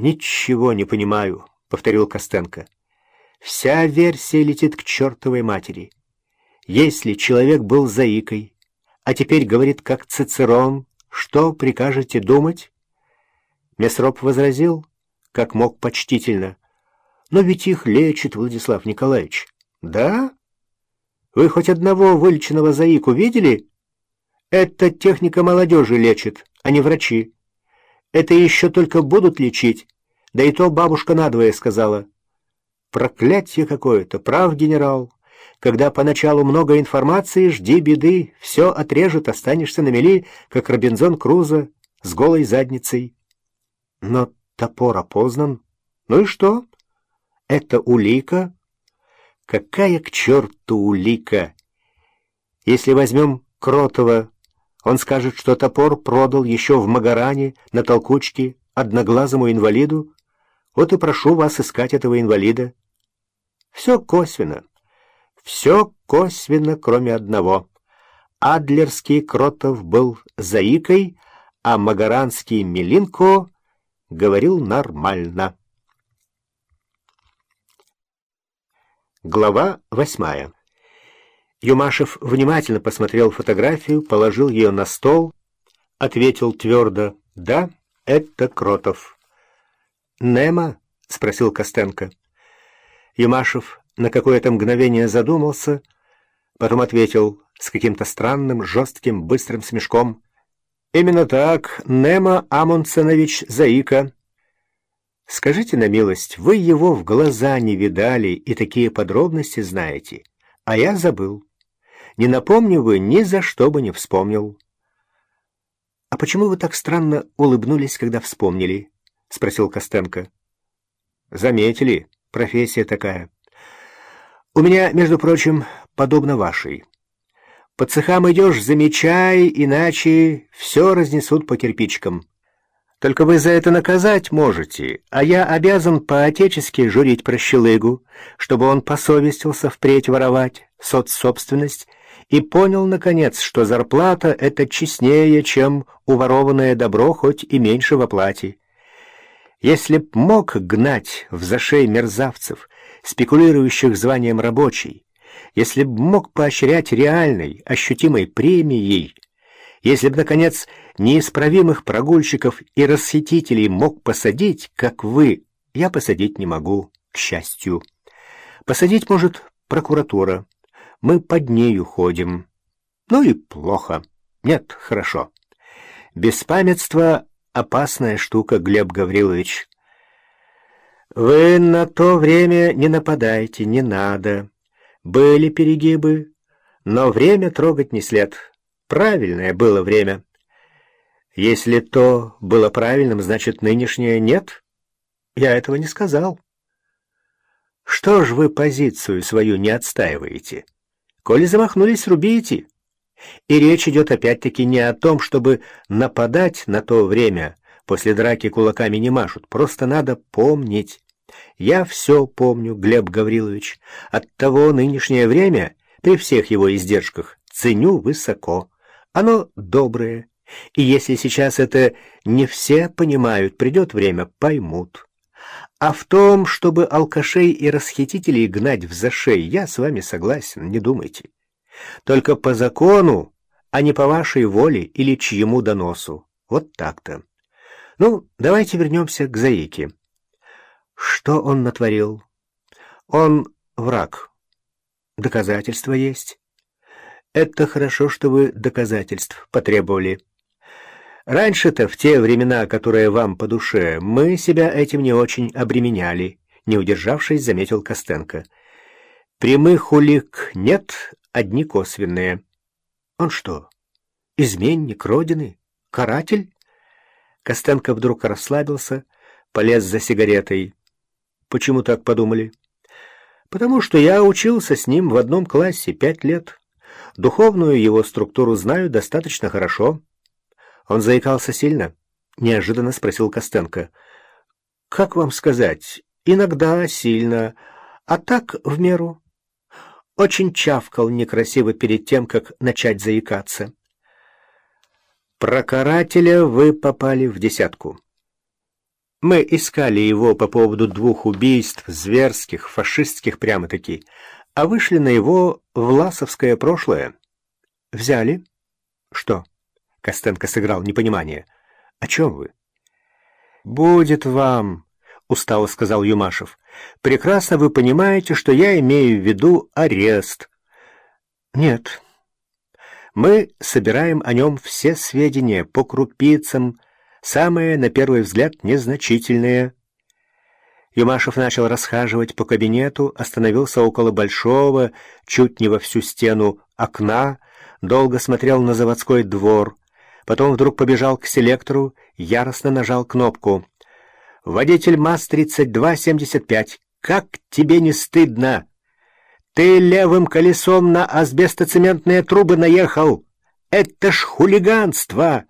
«Ничего не понимаю», — повторил Костенко. «Вся версия летит к чертовой матери. Если человек был заикой, а теперь говорит как Цицерон, что прикажете думать?» Месроп возразил, как мог почтительно. «Но ведь их лечит Владислав Николаевич». «Да? Вы хоть одного вылеченного заику видели?» «Это техника молодежи лечит, а не врачи. Это еще только будут лечить, да и то бабушка надвое сказала». «Проклятье какое-то, прав, генерал. Когда поначалу много информации, жди беды, все отрежет, останешься на мели, как Робинзон Крузо с голой задницей». «Но топор опознан. Ну и что? Это улика?» Какая к черту улика? Если возьмем Кротова, он скажет, что топор продал еще в Магаране на толкучке одноглазому инвалиду. Вот и прошу вас искать этого инвалида. Все косвенно. Все косвенно, кроме одного. Адлерский Кротов был заикой, а Магаранский Милинко говорил нормально. Глава восьмая. Юмашев внимательно посмотрел фотографию, положил ее на стол, ответил твердо «Да, это Кротов». «Нема?» — спросил Костенко. Юмашев на какое-то мгновение задумался, потом ответил с каким-то странным, жестким, быстрым смешком. «Именно так, Нема Амундсенович Заика». Скажите на милость, вы его в глаза не видали и такие подробности знаете, а я забыл. Не напомню вы, ни за что бы не вспомнил. — А почему вы так странно улыбнулись, когда вспомнили? — спросил Костенко. — Заметили, профессия такая. У меня, между прочим, подобно вашей. По цехам идешь, замечай, иначе все разнесут по кирпичкам. Только вы за это наказать можете, а я обязан по-отечески журить прощелыгу, чтобы он посовестился впредь воровать соцсобственность и понял, наконец, что зарплата — это честнее, чем уворованное добро, хоть и меньше в оплате. Если б мог гнать в зашей мерзавцев, спекулирующих званием рабочий, если б мог поощрять реальной, ощутимой премией, если б, наконец, неисправимых прогульщиков и расхитителей мог посадить, как вы, я посадить не могу, к счастью. Посадить может прокуратура. Мы под нею ходим. Ну и плохо. Нет, хорошо. Беспамятство — опасная штука, Глеб Гаврилович. Вы на то время не нападайте, не надо. Были перегибы, но время трогать не след. Правильное было время. Если то было правильным, значит, нынешнее нет? Я этого не сказал. Что ж вы позицию свою не отстаиваете? Коли замахнулись, рубите. И речь идет опять-таки не о том, чтобы нападать на то время. После драки кулаками не машут. Просто надо помнить. Я все помню, Глеб Гаврилович. Оттого нынешнее время, при всех его издержках, ценю высоко. Оно доброе, и если сейчас это не все понимают, придет время, поймут. А в том, чтобы алкашей и расхитителей гнать в зашей, я с вами согласен, не думайте. Только по закону, а не по вашей воле или чьему доносу. Вот так-то. Ну, давайте вернемся к Заике. Что он натворил? Он враг. Доказательства есть. Это хорошо, что вы доказательств потребовали. Раньше-то, в те времена, которые вам по душе, мы себя этим не очень обременяли, не удержавшись, заметил Костенко. Прямых улик нет, одни косвенные. Он что, изменник Родины? Каратель? Костенко вдруг расслабился, полез за сигаретой. Почему так подумали? Потому что я учился с ним в одном классе пять лет. Духовную его структуру знаю достаточно хорошо. Он заикался сильно? Неожиданно спросил Костенко. Как вам сказать? Иногда сильно, а так в меру. Очень чавкал некрасиво перед тем, как начать заикаться. Про карателя вы попали в десятку. Мы искали его по поводу двух убийств, зверских, фашистских прямо-таки, а вышли на его власовское прошлое. Взяли? Что? Костенко сыграл непонимание. О чем вы? Будет вам, устало сказал Юмашев. Прекрасно вы понимаете, что я имею в виду арест. Нет. Мы собираем о нем все сведения по крупицам, самые, на первый взгляд, незначительные. Юмашев начал расхаживать по кабинету, остановился около большого, чуть не во всю стену, окна, долго смотрел на заводской двор, потом вдруг побежал к селектору, яростно нажал кнопку. «Водитель МАЗ-3275, как тебе не стыдно? Ты левым колесом на асбестоцементные трубы наехал! Это ж хулиганство!»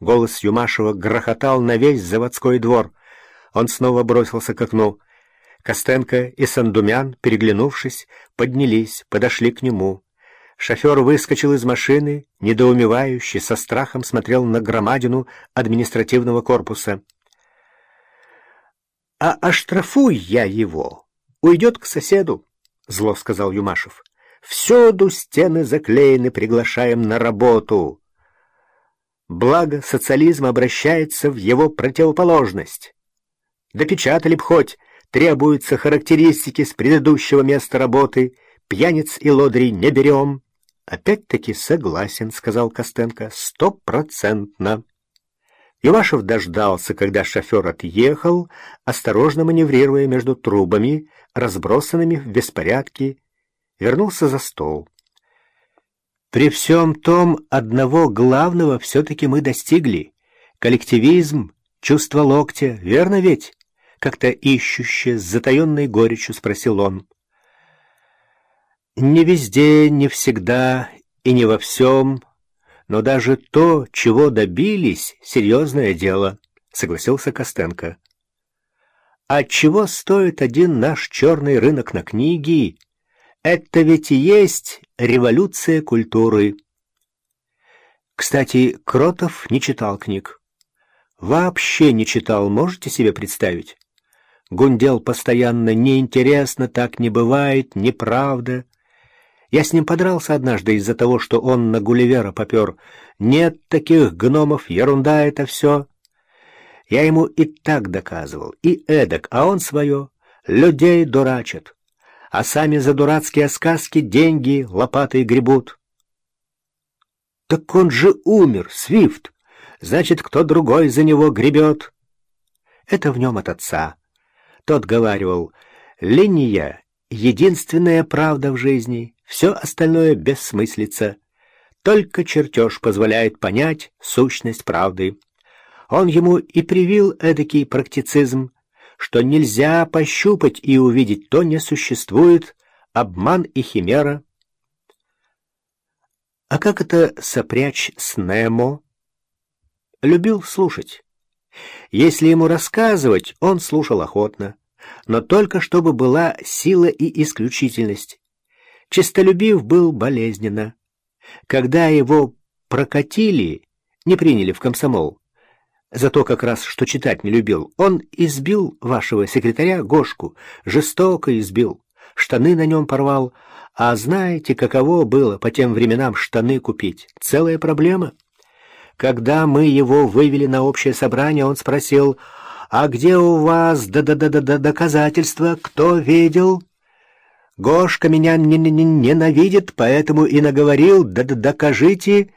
Голос Юмашева грохотал на весь заводской двор. Он снова бросился к окну. Костенко и Сандумян, переглянувшись, поднялись, подошли к нему. Шофер выскочил из машины, недоумевающий, со страхом смотрел на громадину административного корпуса. «А оштрафуй я его! Уйдет к соседу!» — зло сказал Юмашев. «Всюду стены заклеены, приглашаем на работу!» Благо, социализм обращается в его противоположность. Допечатали б хоть, требуются характеристики с предыдущего места работы, пьяниц и лодри не берем. Опять-таки согласен, сказал Костенко, стопроцентно. Ивашев дождался, когда шофер отъехал, осторожно маневрируя между трубами, разбросанными в беспорядке, вернулся за стол. При всем том, одного главного все-таки мы достигли. Коллективизм, чувство локтя, верно ведь? Как-то ищуще, с затаенной горечью спросил он. Не везде, не всегда и не во всем, но даже то, чего добились, серьезное дело, согласился Костенко. А чего стоит один наш черный рынок на книги? Это ведь и есть революция культуры. Кстати, Кротов не читал книг. Вообще не читал, можете себе представить? Гундел постоянно «неинтересно, так не бывает, неправда». Я с ним подрался однажды из-за того, что он на Гулливера попер. Нет таких гномов, ерунда это все. Я ему и так доказывал, и эдак, а он свое. Людей дурачит а сами за дурацкие сказки деньги лопатой гребут. Так он же умер, Свифт. Значит, кто другой за него гребет. Это в нем от отца. Тот говаривал, линия — единственная правда в жизни, все остальное бессмыслица. Только чертеж позволяет понять сущность правды. Он ему и привил эдакий практицизм, что нельзя пощупать и увидеть то не существует, обман и химера. А как это сопрячь с Немо? Любил слушать. Если ему рассказывать, он слушал охотно, но только чтобы была сила и исключительность. Чистолюбив был болезненно. Когда его прокатили, не приняли в комсомол, Зато как раз, что читать не любил, он избил вашего секретаря Гошку, жестоко избил, штаны на нем порвал. А знаете, каково было по тем временам штаны купить? Целая проблема. Когда мы его вывели на общее собрание, он спросил, «А где у вас да-да-да-да доказательства? Кто видел?» «Гошка меня не -не -не ненавидит, поэтому и наговорил, да-да докажите».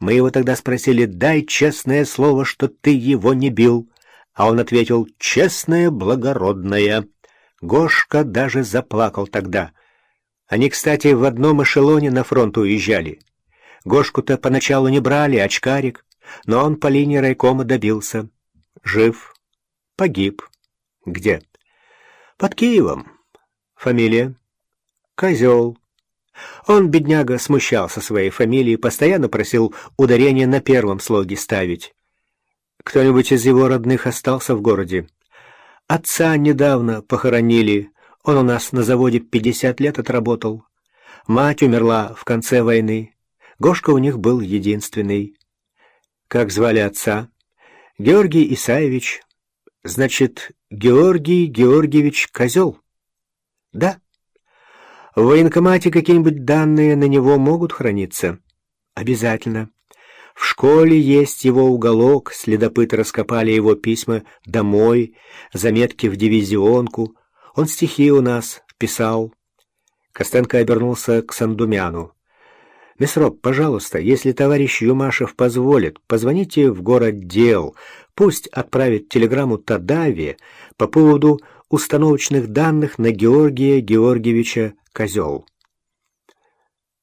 Мы его тогда спросили, дай честное слово, что ты его не бил. А он ответил, честное, благородное. Гошка даже заплакал тогда. Они, кстати, в одном эшелоне на фронт уезжали. Гошку-то поначалу не брали, очкарик, но он по линии райкома добился. Жив. Погиб. Где? Под Киевом. Фамилия? Козел. Он, бедняга, смущался своей фамилией, постоянно просил ударение на первом слоге ставить. Кто-нибудь из его родных остался в городе? Отца недавно похоронили. Он у нас на заводе пятьдесят лет отработал. Мать умерла в конце войны. Гошка у них был единственный. Как звали отца? Георгий Исаевич. Значит, Георгий Георгиевич Козел? Да. В военкомате какие-нибудь данные на него могут храниться? Обязательно. В школе есть его уголок, следопыты раскопали его письма домой, заметки в дивизионку. Он стихи у нас писал. Костенко обернулся к Сандумяну. «Месроп, пожалуйста, если товарищ Юмашев позволит, позвоните в город дел, пусть отправит телеграмму Тадаве по поводу установочных данных на Георгия Георгиевича Козел».